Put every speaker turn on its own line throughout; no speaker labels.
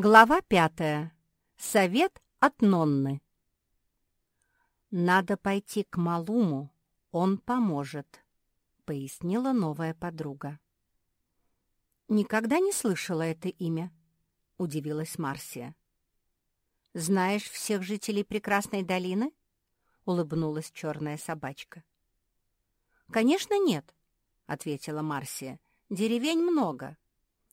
Глава пятая. Совет от Нонны. «Надо пойти к Малуму, он поможет», — пояснила новая подруга. «Никогда не слышала это имя», — удивилась Марсия. «Знаешь всех жителей Прекрасной долины?» — улыбнулась черная собачка. «Конечно нет», — ответила Марсия. «Деревень много.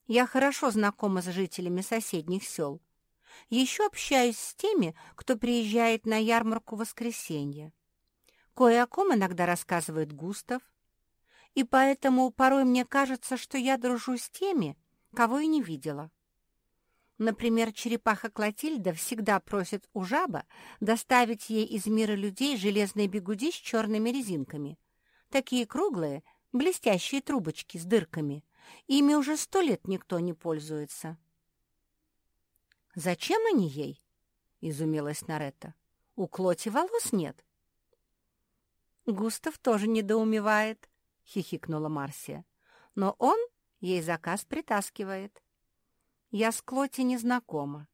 Я хорошо знакома с жителями соседних сел. Еще общаюсь с теми, кто приезжает на ярмарку в воскресенье. Кое о ком иногда рассказывает Густав. И поэтому порой мне кажется, что я дружу с теми, кого и не видела. Например, черепаха Клотильда всегда просит у жаба доставить ей из мира людей железные бегуди с черными резинками. Такие круглые, блестящие трубочки с дырками — Ими уже сто лет никто не пользуется. «Зачем они ей?» — изумилась Наретта. «У Клоти волос нет». «Густав тоже недоумевает», — хихикнула Марсия. «Но он ей заказ притаскивает. Я с Клоти не знакома,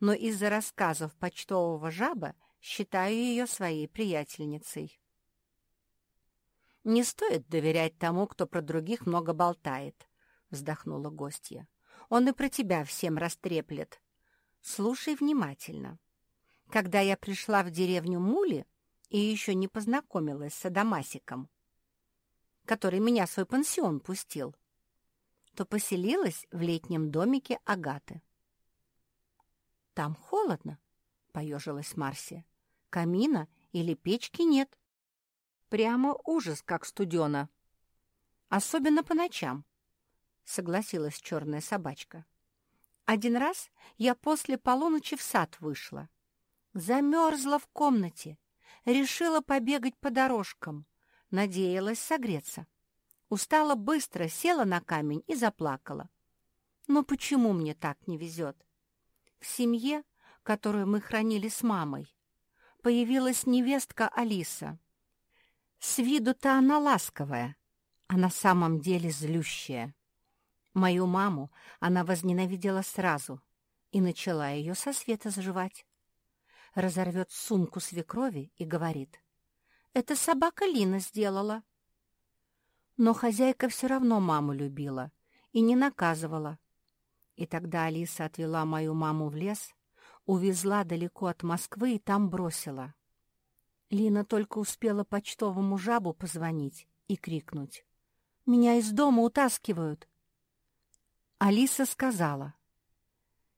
но из-за рассказов почтового жаба считаю ее своей приятельницей». «Не стоит доверять тому, кто про других много болтает», — вздохнула гостья. «Он и про тебя всем растреплет. Слушай внимательно. Когда я пришла в деревню Мули и еще не познакомилась с Адамасиком, который меня в свой пансион пустил, то поселилась в летнем домике Агаты. «Там холодно», — поежилась Марсия. «Камина или печки нет. Прямо ужас, как студено. Особенно по ночам согласилась черная собачка. Один раз я после полуночи в сад вышла. Замерзла в комнате, решила побегать по дорожкам, надеялась согреться. Устала быстро, села на камень и заплакала. Но почему мне так не везет? В семье, которую мы хранили с мамой, появилась невестка Алиса. С виду-то она ласковая, а на самом деле злющая. Мою маму она возненавидела сразу и начала ее со света заживать. Разорвет сумку свекрови и говорит, «Это собака Лина сделала». Но хозяйка все равно маму любила и не наказывала. И тогда Алиса отвела мою маму в лес, увезла далеко от Москвы и там бросила. Лина только успела почтовому жабу позвонить и крикнуть. «Меня из дома утаскивают! Алиса сказала,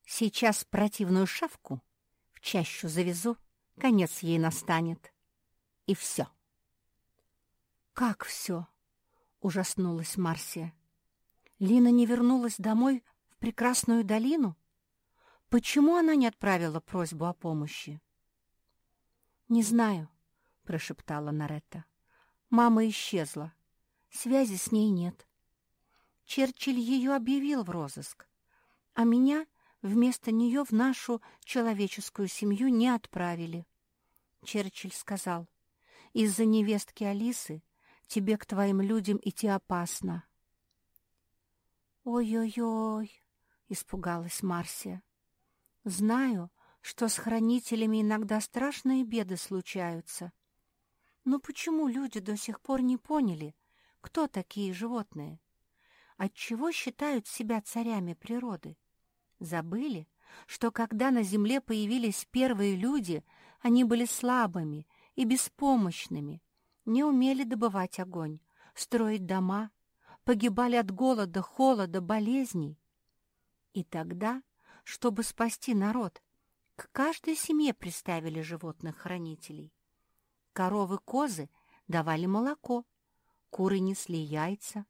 «Сейчас противную шавку в чащу завезу, конец ей настанет». И все. «Как все?» — ужаснулась Марсия. «Лина не вернулась домой в прекрасную долину? Почему она не отправила просьбу о помощи?» «Не знаю», — прошептала Наретта. «Мама исчезла. Связи с ней нет. Черчилль ее объявил в розыск, а меня вместо нее в нашу человеческую семью не отправили. Черчилль сказал, «Из-за невестки Алисы тебе к твоим людям идти опасно». «Ой-ой-ой!» — испугалась Марсия. «Знаю, что с хранителями иногда страшные беды случаются. Но почему люди до сих пор не поняли, кто такие животные?» Отчего считают себя царями природы? Забыли, что когда на земле появились первые люди, они были слабыми и беспомощными, не умели добывать огонь, строить дома, погибали от голода, холода, болезней. И тогда, чтобы спасти народ, к каждой семье приставили животных-хранителей. Коровы-козы давали молоко, куры несли яйца,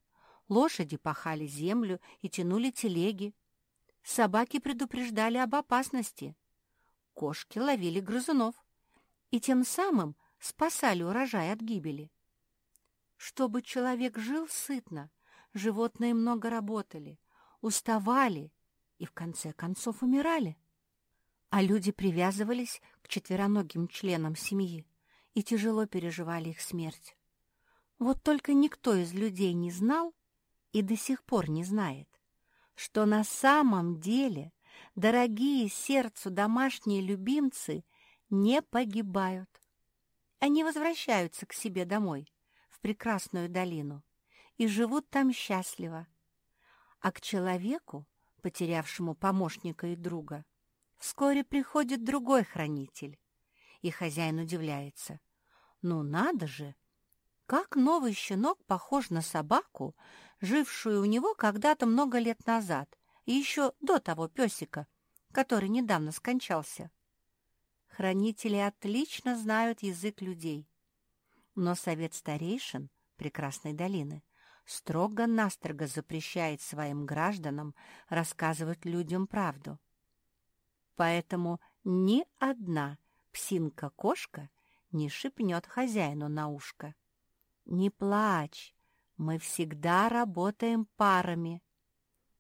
Лошади пахали землю и тянули телеги. Собаки предупреждали об опасности. Кошки ловили грызунов и тем самым спасали урожай от гибели. Чтобы человек жил сытно, животные много работали, уставали и в конце концов умирали. А люди привязывались к четвероногим членам семьи и тяжело переживали их смерть. Вот только никто из людей не знал, и до сих пор не знает, что на самом деле дорогие сердцу домашние любимцы не погибают. Они возвращаются к себе домой, в прекрасную долину, и живут там счастливо. А к человеку, потерявшему помощника и друга, вскоре приходит другой хранитель, и хозяин удивляется. «Ну надо же! Как новый щенок похож на собаку, жившую у него когда-то много лет назад, и еще до того песика, который недавно скончался. Хранители отлично знают язык людей. Но совет старейшин Прекрасной долины строго-настрого запрещает своим гражданам рассказывать людям правду. Поэтому ни одна псинка-кошка не шипнет хозяину на ушко. «Не плачь, мы всегда работаем парами.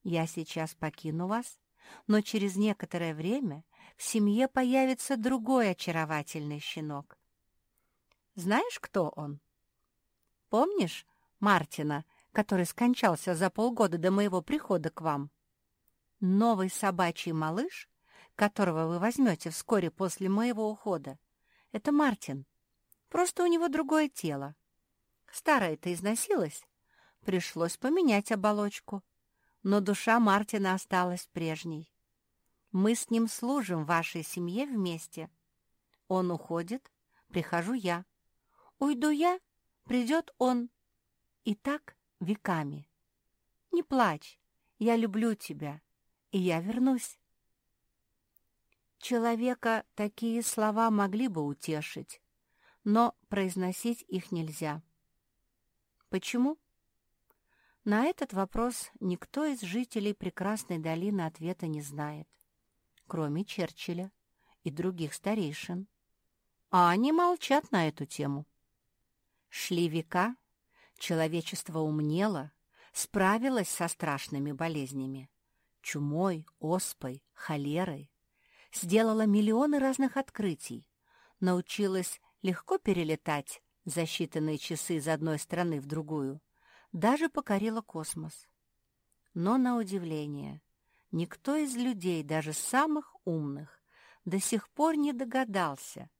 Я сейчас покину вас, но через некоторое время в семье появится другой очаровательный щенок. Знаешь, кто он? Помнишь Мартина, который скончался за полгода до моего прихода к вам? Новый собачий малыш, которого вы возьмете вскоре после моего ухода, это Мартин. Просто у него другое тело. Старое-то износилось, Пришлось поменять оболочку, но душа Мартина осталась прежней. Мы с ним служим вашей семье вместе. Он уходит, прихожу я. Уйду я, придет он. И так веками. Не плачь, я люблю тебя, и я вернусь. Человека такие слова могли бы утешить, но произносить их нельзя. Почему? На этот вопрос никто из жителей прекрасной долины ответа не знает, кроме Черчилля и других старейшин. А они молчат на эту тему. Шли века, человечество умнело, справилось со страшными болезнями — чумой, оспой, холерой, сделала миллионы разных открытий, научилась легко перелетать за считанные часы из одной страны в другую — даже покорила космос. Но, на удивление, никто из людей, даже самых умных, до сих пор не догадался,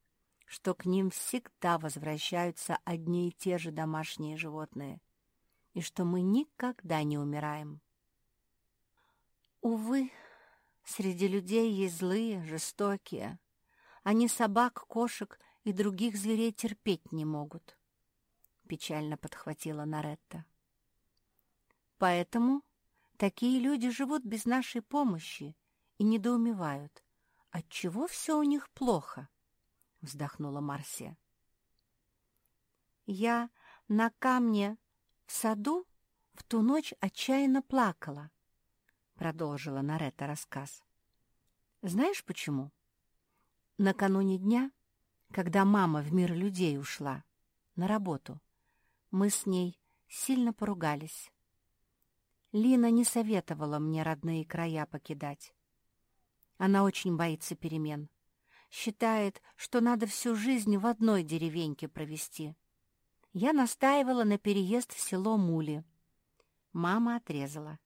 что к ним всегда возвращаются одни и те же домашние животные, и что мы никогда не умираем. Увы, среди людей есть злые, жестокие. Они собак, кошек и других зверей терпеть не могут. Печально подхватила Наретта. Поэтому такие люди живут без нашей помощи и недоумевают, отчего все у них плохо, — вздохнула Марсия. Я на камне в саду в ту ночь отчаянно плакала, — продолжила Нарета рассказ. Знаешь почему? Накануне дня, когда мама в мир людей ушла на работу, мы с ней сильно поругались. Лина не советовала мне родные края покидать. Она очень боится перемен. Считает, что надо всю жизнь в одной деревеньке провести. Я настаивала на переезд в село Мули. Мама отрезала.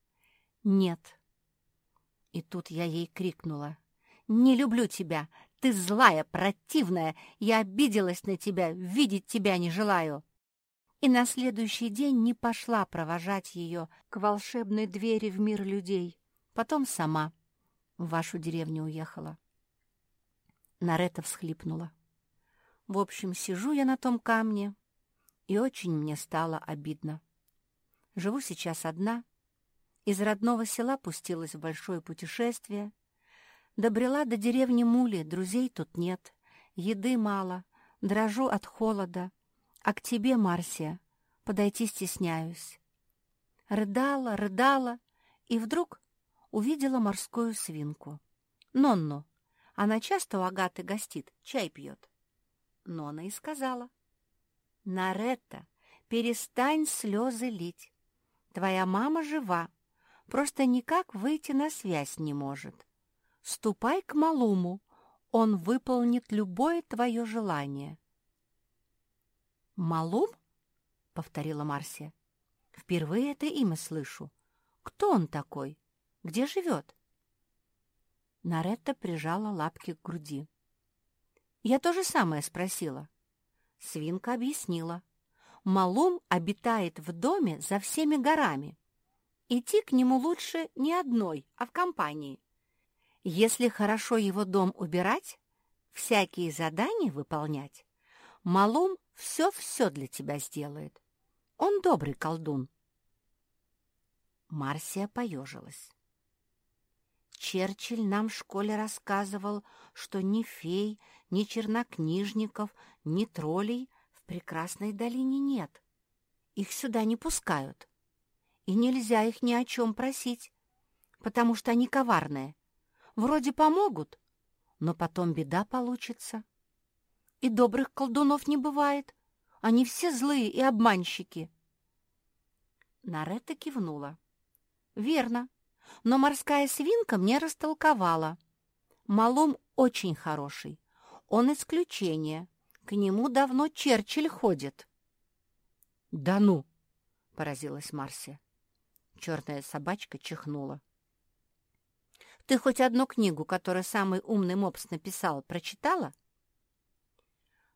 «Нет». И тут я ей крикнула. «Не люблю тебя! Ты злая, противная! Я обиделась на тебя, видеть тебя не желаю!» и на следующий день не пошла провожать ее к волшебной двери в мир людей. Потом сама в вашу деревню уехала. Нарета всхлипнула. В общем, сижу я на том камне, и очень мне стало обидно. Живу сейчас одна, из родного села пустилась в большое путешествие, добрела до деревни Мули, друзей тут нет, еды мало, дрожу от холода, а к тебе, Марсия, подойти стесняюсь. Рыдала, рыдала, и вдруг увидела морскую свинку. Нонну. Она часто у Агаты гостит, чай пьет. Нона и сказала. «Наретта, перестань слезы лить. Твоя мама жива, просто никак выйти на связь не может. Ступай к Малуму, он выполнит любое твое желание». «Малум?» — повторила Марсия. «Впервые это имя слышу. Кто он такой? Где живет?» Наретта прижала лапки к груди. Я то же самое спросила. Свинка объяснила. Малум обитает в доме за всеми горами. Идти к нему лучше не одной, а в компании. Если хорошо его дом убирать, всякие задания выполнять, Малум все-все для тебя сделает. Он добрый колдун. Марсия поежилась. Черчилль нам в школе рассказывал, что ни фей, ни чернокнижников, ни троллей в прекрасной долине нет. Их сюда не пускают. И нельзя их ни о чем просить, потому что они коварные. Вроде помогут, но потом беда получится. И добрых колдунов не бывает. Они все злые и обманщики. Нарета кивнула. «Верно но морская свинка мне растолковала. Малом очень хороший. Он исключение. К нему давно Черчилль ходит. — Да ну! — поразилась Марсия. Черная собачка чихнула. — Ты хоть одну книгу, которую самый умный мопс написал, прочитала?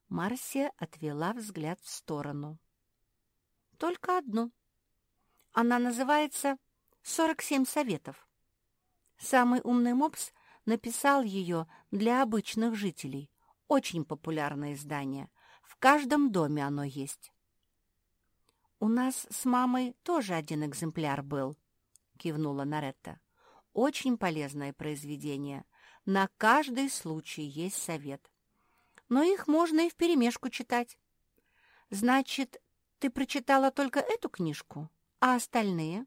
Марсия отвела взгляд в сторону. — Только одну. Она называется Сорок семь советов. Самый умный мопс написал ее для обычных жителей. Очень популярное издание. В каждом доме оно есть. «У нас с мамой тоже один экземпляр был», — кивнула Наретта. «Очень полезное произведение. На каждый случай есть совет. Но их можно и вперемешку читать. Значит, ты прочитала только эту книжку, а остальные?»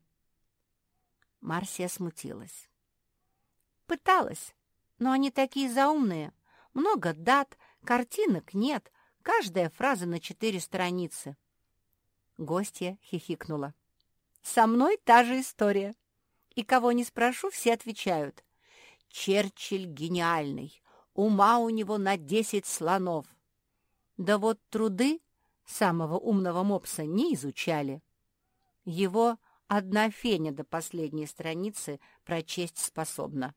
Марсия смутилась. Пыталась, но они такие заумные. Много дат, картинок нет, каждая фраза на четыре страницы. Гостья хихикнула. «Со мной та же история. И кого не спрошу, все отвечают. Черчилль гениальный, ума у него на десять слонов. Да вот труды самого умного мопса не изучали. Его Одна феня до последней страницы прочесть способна.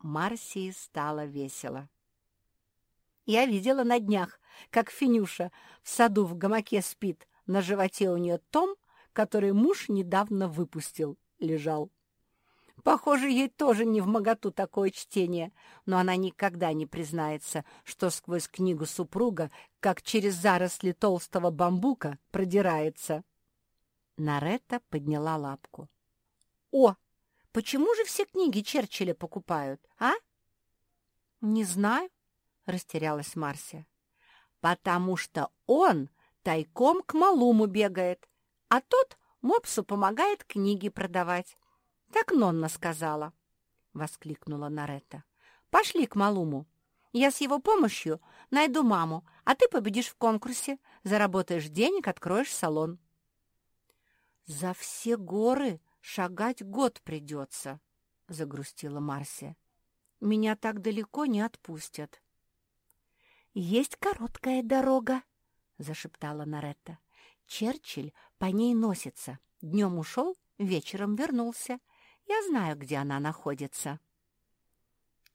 Марсии стало весело. Я видела на днях, как Финюша в саду в гамаке спит. На животе у нее том, который муж недавно выпустил, лежал. Похоже, ей тоже не в моготу такое чтение, но она никогда не признается, что сквозь книгу супруга, как через заросли толстого бамбука, продирается. Наретта подняла лапку. «О, почему же все книги Черчилля покупают, а?» «Не знаю», — растерялась Марся. «Потому что он тайком к Малуму бегает, а тот мопсу помогает книги продавать. Так Нонна сказала», — воскликнула Наретта. «Пошли к Малуму. Я с его помощью найду маму, а ты победишь в конкурсе, заработаешь денег, откроешь салон». «За все горы шагать год придется», — загрустила Марсия. «Меня так далеко не отпустят». «Есть короткая дорога», — зашептала Наретта. «Черчилль по ней носится. Днем ушел, вечером вернулся. Я знаю, где она находится».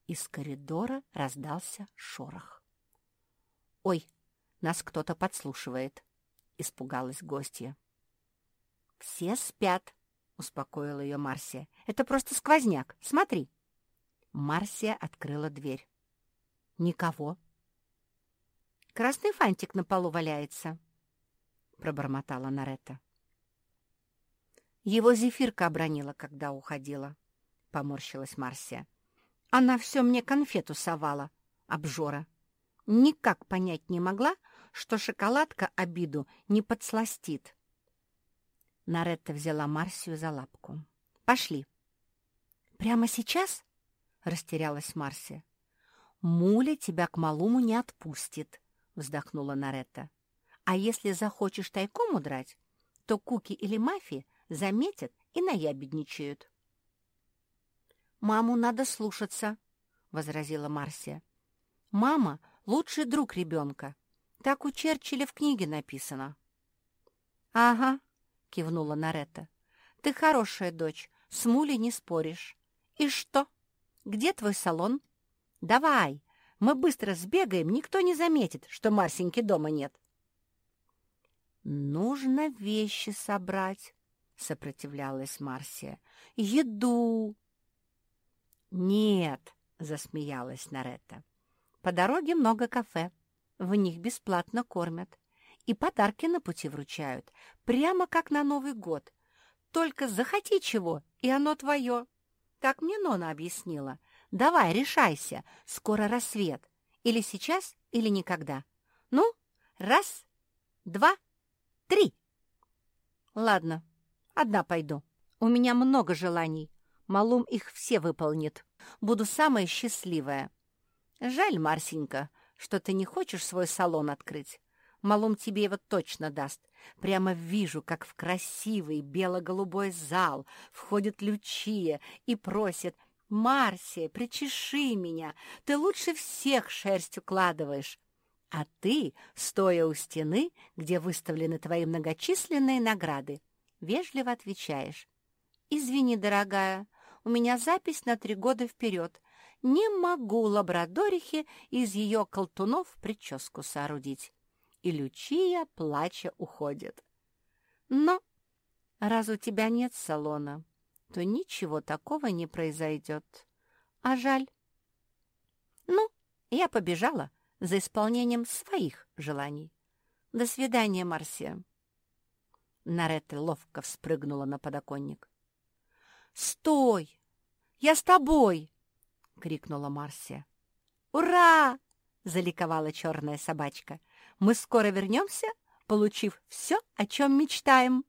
Из коридора раздался шорох. «Ой, нас кто-то подслушивает», — испугалась гостья. «Все спят», — успокоила ее Марсия. «Это просто сквозняк. Смотри». Марсия открыла дверь. «Никого». «Красный фантик на полу валяется», — пробормотала Наретта. «Его зефирка обронила, когда уходила», — поморщилась Марсия. «Она все мне конфету совала, обжора. Никак понять не могла, что шоколадка обиду не подсластит». Наретта взяла Марсию за лапку. «Пошли». «Прямо сейчас?» — растерялась Марсия. «Муля тебя к малому не отпустит», — вздохнула Наретта. «А если захочешь тайком удрать, то Куки или Мафи заметят и наябедничают». «Маму надо слушаться», — возразила Марсия. «Мама — лучший друг ребенка. Так у Черчилля в книге написано». «Ага», — кивнула Наретта. «Ты хорошая дочь, с Мулей не споришь. И что? где твой салон? Давай, мы быстро сбегаем, никто не заметит, что Марсеньки дома нет». «Нужно вещи собрать», — сопротивлялась Марсия. «Еду». «Нет», — засмеялась Наретта. «По дороге много кафе. В них бесплатно кормят. И подарки на пути вручают, прямо как на Новый год. Только захоти чего, и оно твое. Так мне Нона объяснила. Давай, решайся, скоро рассвет. Или сейчас, или никогда. Ну, раз, два, три. Ладно, одна пойду. У меня много желаний. Малум их все выполнит. Буду самая счастливая. Жаль, Марсенька, что ты не хочешь свой салон открыть. Малум тебе его точно даст. Прямо вижу, как в красивый бело-голубой зал входит Лючия и просит «Марсия, причеши меня, ты лучше всех шерсть укладываешь». А ты, стоя у стены, где выставлены твои многочисленные награды, вежливо отвечаешь «Извини, дорогая, у меня запись на три года вперед. Не могу лабрадорихе из ее колтунов прическу соорудить». И Лючия, плача, уходит. Но раз у тебя нет салона, то ничего такого не произойдет. А жаль. Ну, я побежала за исполнением своих желаний. До свидания, Марсия. Наретта ловко вспрыгнула на подоконник. «Стой! Я с тобой!» — крикнула Марсия. «Ура!» — заликовала черная собачка. «Мы скоро вернемся, получив все, о чем мечтаем».